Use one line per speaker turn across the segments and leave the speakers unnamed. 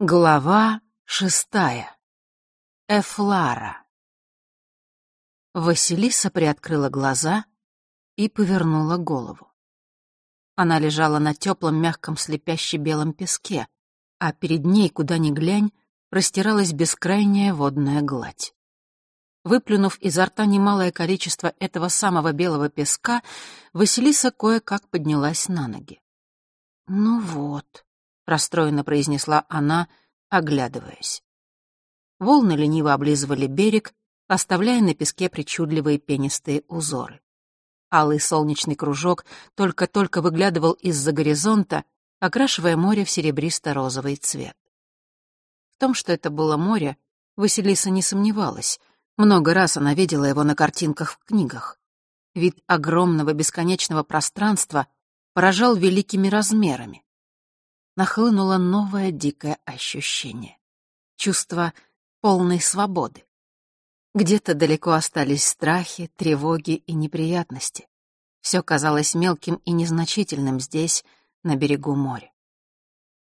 Глава шестая. Эфлара. Василиса приоткрыла глаза и повернула голову. Она лежала на теплом, мягком, слепяще белом песке, а перед ней, куда ни глянь, простиралась бескрайняя водная гладь. Выплюнув изо рта немалое количество этого самого белого песка, Василиса кое-как поднялась на ноги. «Ну вот», расстроенно произнесла она, оглядываясь. Волны лениво облизывали берег, оставляя на песке причудливые пенистые узоры. Алый солнечный кружок только-только выглядывал из-за горизонта, окрашивая море в серебристо-розовый цвет. В том, что это было море, Василиса не сомневалась. Много раз она видела его на картинках в книгах. Вид огромного бесконечного пространства поражал великими размерами нахлынуло новое дикое ощущение. Чувство полной свободы. Где-то далеко остались страхи, тревоги и неприятности. Все казалось мелким и незначительным здесь, на берегу моря.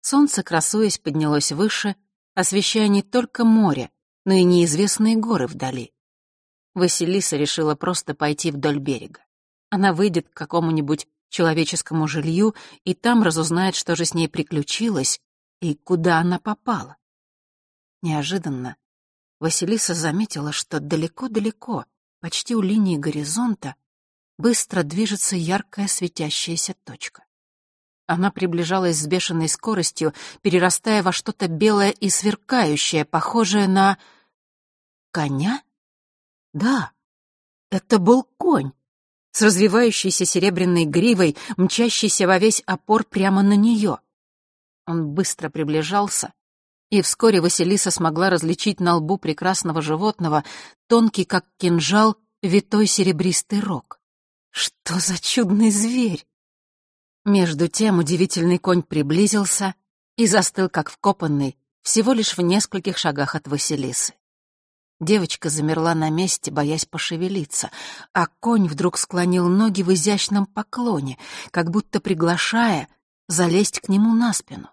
Солнце, красуясь, поднялось выше, освещая не только море, но и неизвестные горы вдали. Василиса решила просто пойти вдоль берега. Она выйдет к какому-нибудь человеческому жилью и там разузнает, что же с ней приключилось и куда она попала. Неожиданно Василиса заметила, что далеко-далеко, почти у линии горизонта, быстро движется яркая светящаяся точка. Она приближалась с бешеной скоростью, перерастая во что-то белое и сверкающее, похожее на... коня? Да, это был конь с развивающейся серебряной гривой, мчащейся во весь опор прямо на нее. Он быстро приближался, и вскоре Василиса смогла различить на лбу прекрасного животного тонкий, как кинжал, витой серебристый рог. Что за чудный зверь! Между тем удивительный конь приблизился и застыл, как вкопанный, всего лишь в нескольких шагах от Василисы. Девочка замерла на месте, боясь пошевелиться, а конь вдруг склонил ноги в изящном поклоне, как будто приглашая залезть к нему на спину.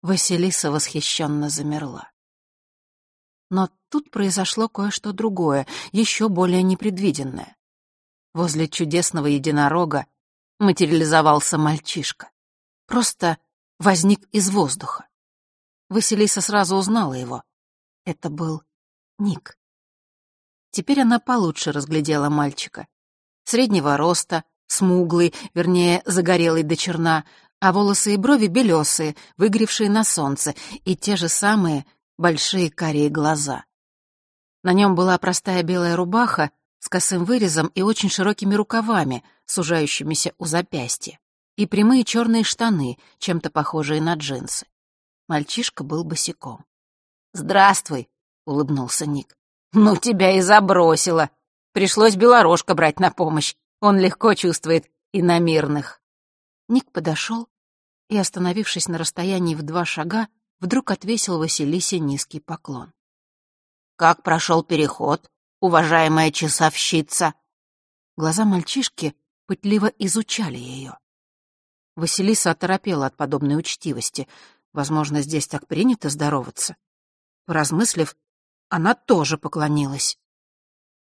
Василиса восхищенно замерла. Но тут произошло кое-что другое, еще более непредвиденное. Возле чудесного единорога материализовался мальчишка. Просто возник из воздуха. Василиса сразу узнала его. Это был Ник. Теперь она получше разглядела мальчика. Среднего роста, смуглый, вернее, загорелый до черна, а волосы и брови белесые, выгревшие на солнце, и те же самые большие карие глаза. На нем была простая белая рубаха с косым вырезом и очень широкими рукавами, сужающимися у запястья, и прямые черные штаны, чем-то похожие на джинсы. Мальчишка был босиком. «Здравствуй», — улыбнулся Ник. «Ну, тебя и забросило. Пришлось Белорожка брать на помощь. Он легко чувствует иномирных». Ник подошел и, остановившись на расстоянии в два шага, вдруг отвесил Василисе низкий поклон. «Как прошел переход, уважаемая часовщица?» Глаза мальчишки пытливо изучали ее. Василиса оторопела от подобной учтивости. Возможно, здесь так принято здороваться. Поразмыслив, она тоже поклонилась.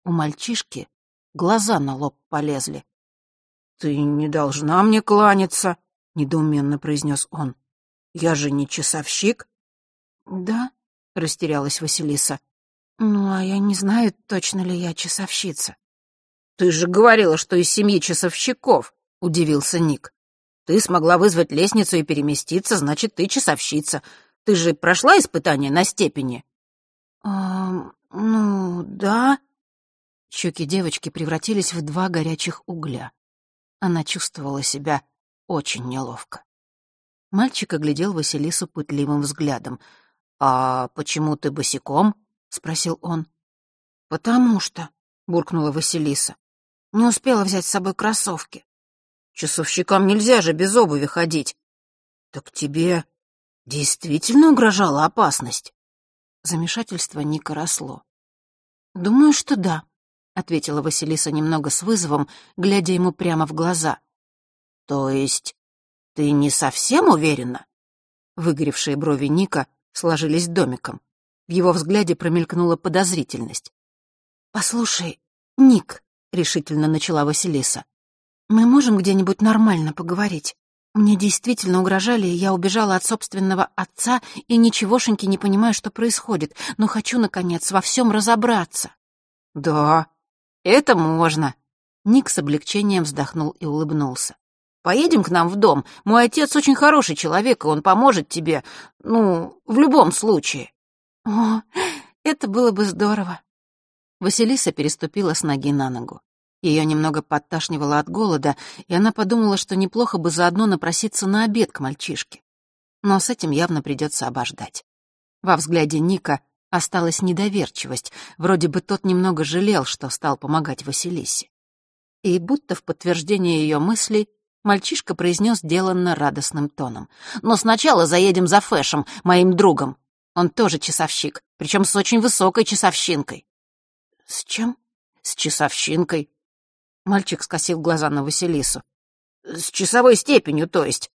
У мальчишки глаза на лоб полезли. «Ты не должна мне кланяться», — недоуменно произнес он. «Я же не часовщик». «Да?» — растерялась Василиса. «Ну, а я не знаю, точно ли я часовщица». «Ты же говорила, что из семьи часовщиков», — удивился Ник. «Ты смогла вызвать лестницу и переместиться, значит, ты часовщица. Ты же прошла испытание на степени?» «А, ну, да». Щеки девочки превратились в два горячих угля. Она чувствовала себя очень неловко. Мальчик оглядел Василису пытливым взглядом. «А почему ты босиком?» — спросил он. «Потому что», — буркнула Василиса, — «не успела взять с собой кроссовки». «Часовщикам нельзя же без обуви ходить». «Так тебе действительно угрожала опасность?» Замешательство Ника росло. «Думаю, что да», — ответила Василиса немного с вызовом, глядя ему прямо в глаза. «То есть ты не совсем уверена?» Выгоревшие брови Ника сложились домиком. В его взгляде промелькнула подозрительность. «Послушай, Ник», — решительно начала Василиса, — «мы можем где-нибудь нормально поговорить? Мне действительно угрожали, и я убежала от собственного отца и ничегошеньки не понимаю, что происходит, но хочу, наконец, во всем разобраться». «Да, это можно», — Ник с облегчением вздохнул и улыбнулся. «Поедем к нам в дом. Мой отец очень хороший человек, и он поможет тебе, ну, в любом случае». «О, это было бы здорово», Василиса переступила с ноги на ногу. Ее немного подташнивало от голода, и она подумала, что неплохо бы заодно напроситься на обед к мальчишке. Но с этим явно придется обождать. Во взгляде Ника осталась недоверчивость, вроде бы тот немного жалел, что стал помогать Василисе. И будто в подтверждение ее мыслей мальчишка произнес деланно радостным тоном. «Но сначала заедем за Фэшем, моим другом. Он тоже часовщик, причем с очень высокой часовщинкой. «С чем?» «С часовщинкой». Мальчик скосил глаза на Василису. «С часовой степенью, то есть.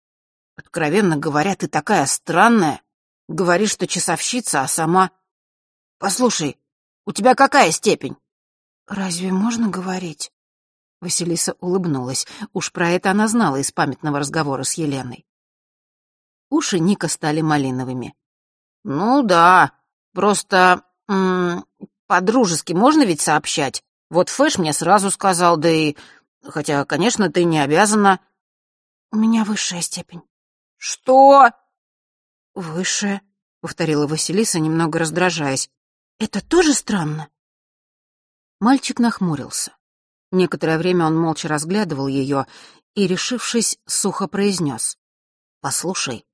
Откровенно говоря, ты такая странная. Говоришь, что часовщица, а сама... Послушай, у тебя какая степень?» «Разве можно говорить?» Василиса улыбнулась. Уж про это она знала из памятного разговора с Еленой. Уши Ника стали малиновыми. «Ну да, просто по-дружески можно ведь сообщать? Вот Фэш мне сразу сказал, да и... Хотя, конечно, ты не обязана. У меня высшая степень. Что? Высшая, повторила Василиса, немного раздражаясь. Это тоже странно. Мальчик нахмурился. Некоторое время он молча разглядывал ее и, решившись, сухо произнес. «Послушай,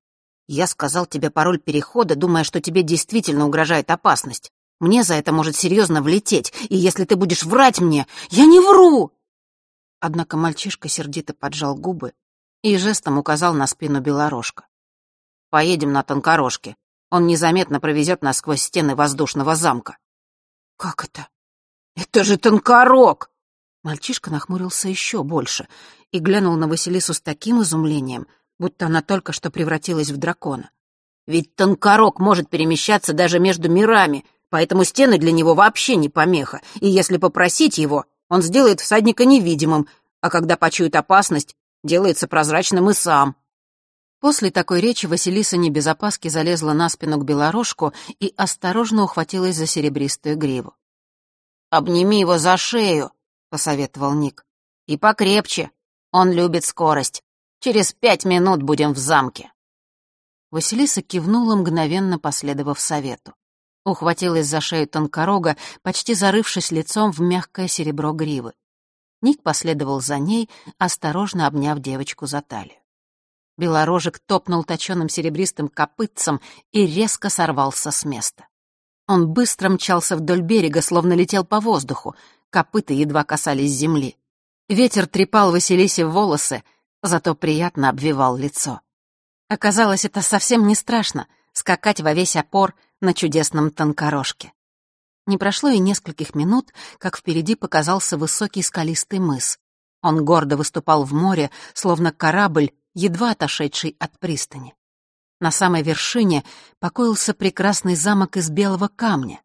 я сказал тебе пароль перехода, думая, что тебе действительно угрожает опасность. Мне за это может серьезно влететь, и если ты будешь врать мне, я не вру!» Однако мальчишка сердито поджал губы и жестом указал на спину Белорожка. «Поедем на Тонкорожке. Он незаметно провезет нас сквозь стены воздушного замка». «Как это?» «Это же Тонкорог!» Мальчишка нахмурился еще больше и глянул на Василису с таким изумлением, будто она только что превратилась в дракона. «Ведь Тонкорог может перемещаться даже между мирами, поэтому стены для него вообще не помеха, и если попросить его, он сделает всадника невидимым, а когда почует опасность, делается прозрачным и сам. После такой речи Василиса не без опаски залезла на спину к белорожку и осторожно ухватилась за серебристую гриву. «Обними его за шею», — посоветовал Ник. «И покрепче. Он любит скорость. Через пять минут будем в замке». Василиса кивнула, мгновенно последовав совету ухватилась за шею тонкорога, почти зарывшись лицом в мягкое серебро гривы. Ник последовал за ней, осторожно обняв девочку за талию. Белорожек топнул точеным серебристым копытцем и резко сорвался с места. Он быстро мчался вдоль берега, словно летел по воздуху, копыта едва касались земли. Ветер трепал Василисе волосы, зато приятно обвивал лицо. Оказалось, это совсем не страшно — скакать во весь опор — на чудесном тонкорожке. Не прошло и нескольких минут, как впереди показался высокий скалистый мыс. Он гордо выступал в море, словно корабль, едва отошедший от пристани. На самой вершине покоился прекрасный замок из белого камня.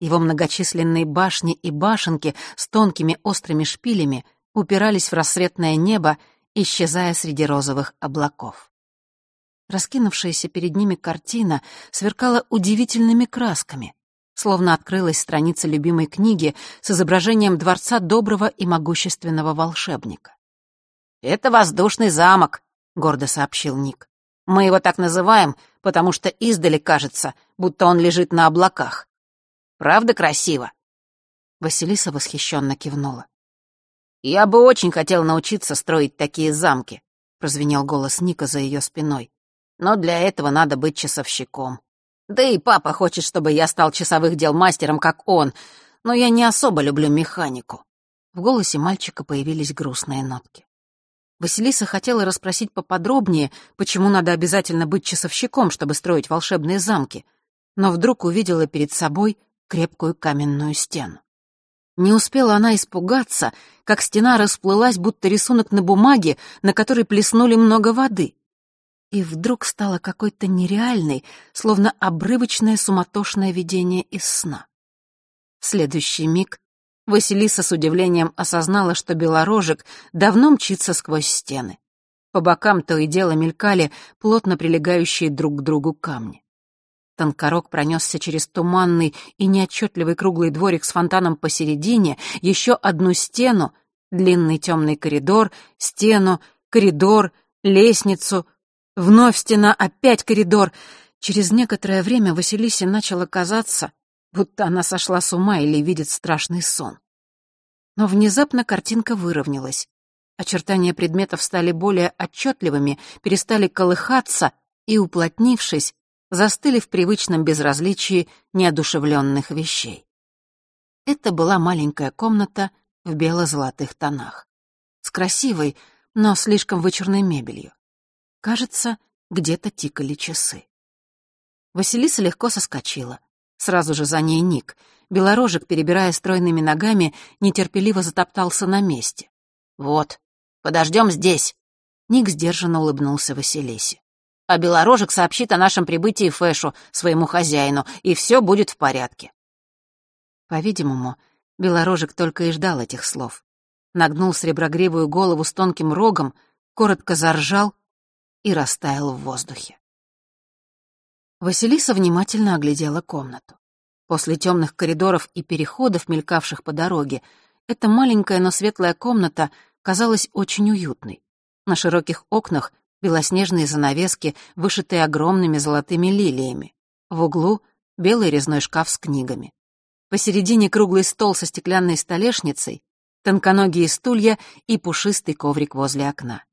Его многочисленные башни и башенки с тонкими острыми шпилями упирались в рассветное небо, исчезая среди розовых облаков. Раскинувшаяся перед ними картина сверкала удивительными красками, словно открылась страница любимой книги с изображением дворца доброго и могущественного волшебника. «Это воздушный замок», — гордо сообщил Ник. «Мы его так называем, потому что издали кажется, будто он лежит на облаках. Правда красиво?» Василиса восхищенно кивнула. «Я бы очень хотел научиться строить такие замки», — прозвенел голос Ника за ее спиной но для этого надо быть часовщиком. Да и папа хочет, чтобы я стал часовых дел мастером, как он, но я не особо люблю механику». В голосе мальчика появились грустные нотки. Василиса хотела расспросить поподробнее, почему надо обязательно быть часовщиком, чтобы строить волшебные замки, но вдруг увидела перед собой крепкую каменную стену. Не успела она испугаться, как стена расплылась, будто рисунок на бумаге, на которой плеснули много воды. И вдруг стало какой-то нереальной, словно обрывочное суматошное видение из сна. В следующий миг Василиса с удивлением осознала, что белорожек давно мчится сквозь стены. По бокам то и дело мелькали плотно прилегающие друг к другу камни. Тонкорог пронесся через туманный и неотчетливый круглый дворик с фонтаном посередине, еще одну стену, длинный темный коридор, стену, коридор, лестницу, вновь стена, опять коридор. Через некоторое время Василисе начало казаться, будто она сошла с ума или видит страшный сон. Но внезапно картинка выровнялась. Очертания предметов стали более отчетливыми, перестали колыхаться и, уплотнившись, застыли в привычном безразличии неодушевленных вещей. Это была маленькая комната в бело-золотых тонах, с красивой, но слишком вычурной мебелью. Кажется, где-то тикали часы. Василиса легко соскочила. Сразу же за ней Ник. Белорожек, перебирая стройными ногами, нетерпеливо затоптался на месте. «Вот, подождем здесь!» Ник сдержанно улыбнулся Василисе. «А Белорожек сообщит о нашем прибытии Фэшу, своему хозяину, и все будет в порядке». По-видимому, Белорожек только и ждал этих слов. Нагнул среброгривую голову с тонким рогом, коротко заржал и растаял в воздухе. Василиса внимательно оглядела комнату. После темных коридоров и переходов, мелькавших по дороге, эта маленькая, но светлая комната казалась очень уютной. На широких окнах белоснежные занавески, вышитые огромными золотыми лилиями. В углу — белый резной шкаф с книгами. Посередине круглый стол со стеклянной столешницей, тонконогие стулья и пушистый коврик возле окна.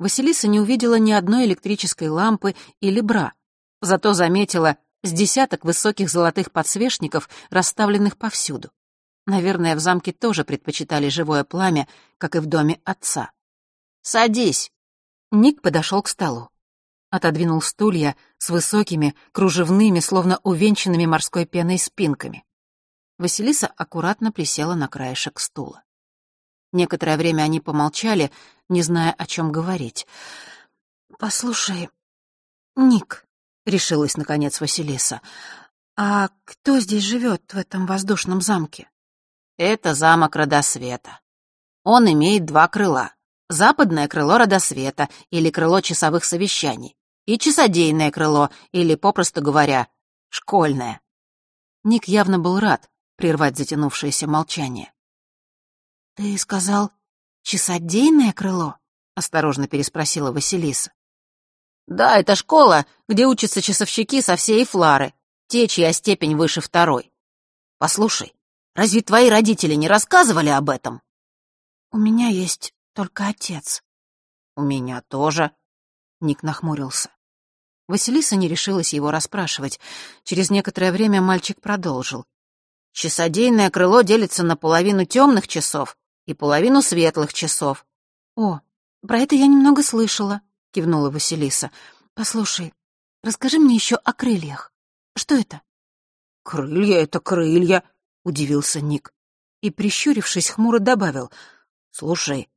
Василиса не увидела ни одной электрической лампы или бра, зато заметила с десяток высоких золотых подсвечников, расставленных повсюду. Наверное, в замке тоже предпочитали живое пламя, как и в доме отца. «Садись!» Ник подошел к столу. Отодвинул стулья с высокими, кружевными, словно увенчанными морской пеной спинками. Василиса аккуратно присела на краешек стула. Некоторое время они помолчали, не зная, о чем говорить. «Послушай, Ник», — решилась, наконец, Василиса, «а кто здесь живет в этом воздушном замке?» «Это замок Родосвета. Он имеет два крыла. Западное крыло Родосвета, или крыло часовых совещаний, и часодейное крыло, или, попросту говоря, школьное». Ник явно был рад прервать затянувшееся молчание. «Ты сказал, часодейное крыло?» — осторожно переспросила Василиса. «Да, это школа, где учатся часовщики со всей Флары, те, чья степень выше второй. Послушай, разве твои родители не рассказывали об этом?» «У меня есть только отец». «У меня тоже», — Ник нахмурился. Василиса не решилась его расспрашивать. Через некоторое время мальчик продолжил. «Часодейное крыло делится на половину темных часов и половину светлых часов. «О, про это я немного слышала», — кивнула Василиса. «Послушай, расскажи мне еще о крыльях. Что это?» «Крылья — это крылья», — удивился Ник. И, прищурившись, хмуро добавил. «Слушай,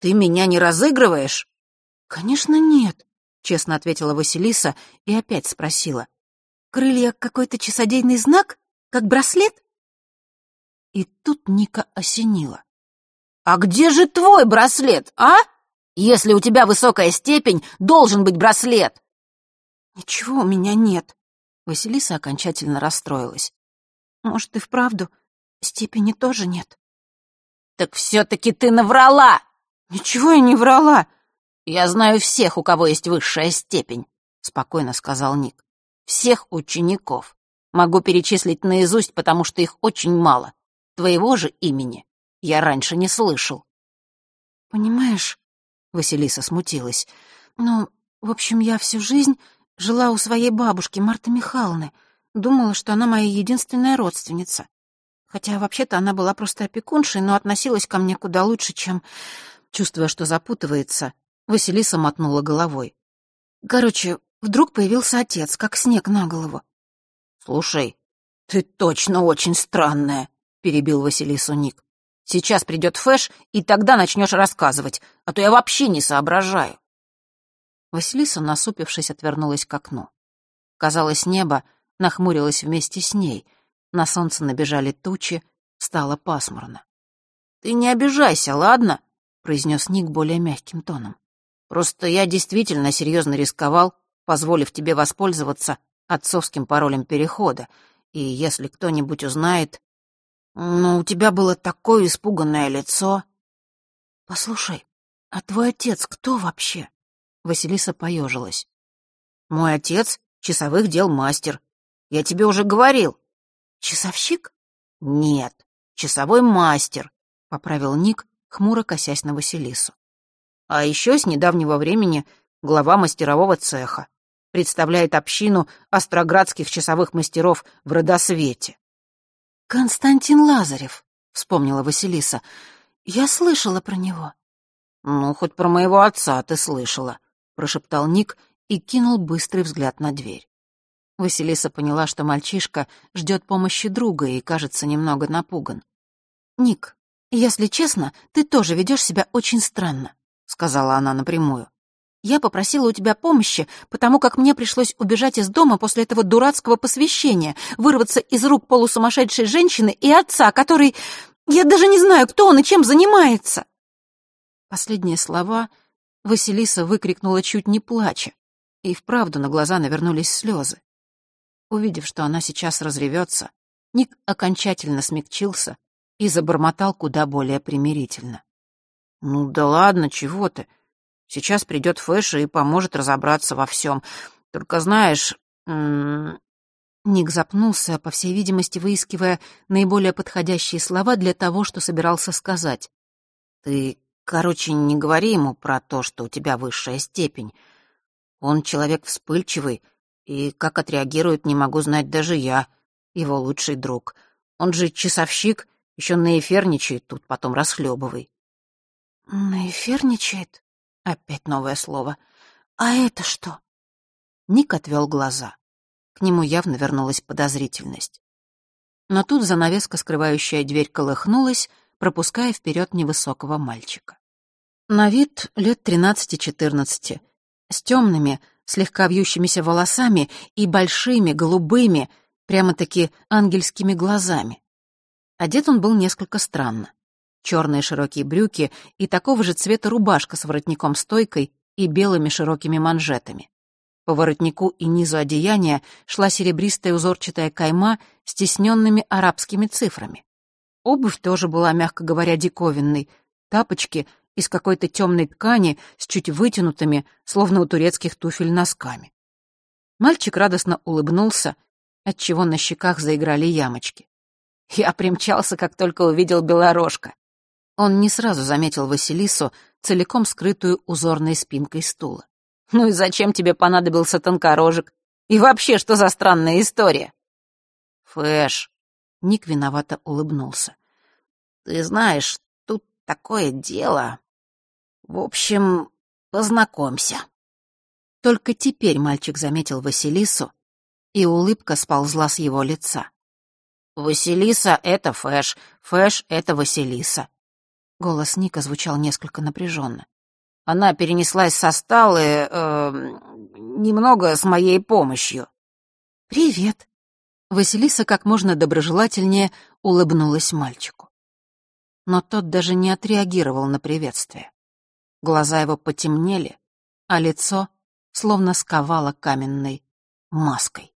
ты меня не разыгрываешь?» «Конечно нет», — честно ответила Василиса и опять спросила. «Крылья — какой-то часодейный знак? Как браслет?» И тут Ника осенила. «А где же твой браслет, а? Если у тебя высокая степень, должен быть браслет!» «Ничего у меня нет», — Василиса окончательно расстроилась. «Может, и вправду степени тоже нет?» «Так все-таки ты наврала!» «Ничего я не врала!» «Я знаю всех, у кого есть высшая степень», — спокойно сказал Ник. «Всех учеников. Могу перечислить наизусть, потому что их очень мало. Твоего же имени я раньше не слышал. Понимаешь, Василиса смутилась. Ну, в общем, я всю жизнь жила у своей бабушки Марты Михайловны. Думала, что она моя единственная родственница. Хотя вообще-то она была просто опекуншей, но относилась ко мне куда лучше, чем... Чувствуя, что запутывается, Василиса мотнула головой. Короче, вдруг появился отец, как снег на голову. «Слушай, ты точно очень странная», — перебил Василису Ник. Сейчас придет Фэш, и тогда начнешь рассказывать, а то я вообще не соображаю. Василиса, насупившись, отвернулась к окну. Казалось, небо нахмурилось вместе с ней. На солнце набежали тучи, стало пасмурно. «Ты не обижайся, ладно?» — произнес Ник более мягким тоном. «Просто я действительно серьезно рисковал, позволив тебе воспользоваться отцовским паролем перехода, и если кто-нибудь узнает... Ну, у тебя было такое испуганное лицо...» «Послушай, а твой отец кто вообще?» Василиса поежилась. «Мой отец — часовых дел мастер. Я тебе уже говорил». «Часовщик?» «Нет, часовой мастер», — поправил Ник, хмуро косясь на Василису. «А еще с недавнего времени глава мастерового цеха. Представляет общину остроградских часовых мастеров в Родосвете».
«Константин Лазарев», — вспомнила Василиса. «Я слышала про него».
«Ну, хоть про моего отца ты слышала», прошептал Ник и кинул быстрый взгляд на дверь. Василиса поняла, что мальчишка ждет помощи друга и, кажется, немного напуган.
«Ник, если честно, ты тоже ведешь себя очень странно», — сказала она напрямую. «Я попросила у тебя помощи, потому как мне пришлось убежать из дома после этого дурацкого посвящения, вырваться из рук полусумасшедшей женщины и отца, который... Я даже не знаю, кто он и чем занимается». Последние слова Василиса выкрикнула чуть не плача, и вправду на глаза навернулись слезы. Увидев, что она сейчас разревется, Ник окончательно смягчился и забормотал куда более примирительно. «Ну да ладно, чего ты? Сейчас придет Фэша и поможет разобраться во всем. Только знаешь...» Ник запнулся, по всей видимости, выискивая наиболее подходящие слова для того, что собирался сказать. «Ты Короче, не говори ему про то, что у тебя высшая степень. Он человек вспыльчивый, и как отреагирует, не могу знать даже я, его лучший друг. Он же часовщик, еще наэферничает тут, потом расхлебывай. Наэферничает? Опять новое слово. А это что?
Ник отвел глаза. К нему явно вернулась подозрительность. Но тут занавеска, скрывающая дверь, колыхнулась, пропуская вперед невысокого мальчика. На вид лет тринадцати-четырнадцати, с темными, слегка вьющимися волосами и большими, голубыми, прямо-таки ангельскими глазами. Одет он был несколько странно. Черные широкие брюки и такого же цвета рубашка с воротником-стойкой и белыми широкими манжетами. По воротнику и низу одеяния шла серебристая узорчатая кайма с тесненными арабскими цифрами. Обувь тоже была, мягко говоря, диковинной. Тапочки из какой-то темной ткани с чуть вытянутыми, словно у турецких туфель, носками. Мальчик радостно улыбнулся, отчего на щеках заиграли ямочки. Я примчался, как только увидел белорожка. Он не сразу заметил Василису, целиком скрытую узорной спинкой стула. «Ну и зачем тебе понадобился тонкорожек? И вообще, что за странная история?» «Фэш», — Ник виновато улыбнулся. «Ты знаешь, тут такое дело. В общем, познакомься. Только теперь мальчик заметил Василису, и улыбка сползла с его лица. «Василиса — это Фэш, Фэш — это Василиса». Голос Ника звучал несколько напряженно. Она перенеслась со сталы э, немного с моей помощью.
«Привет». Василиса как можно доброжелательнее улыбнулась мальчику. Но тот даже не отреагировал на приветствие. Глаза его потемнели, а лицо словно сковало каменной маской.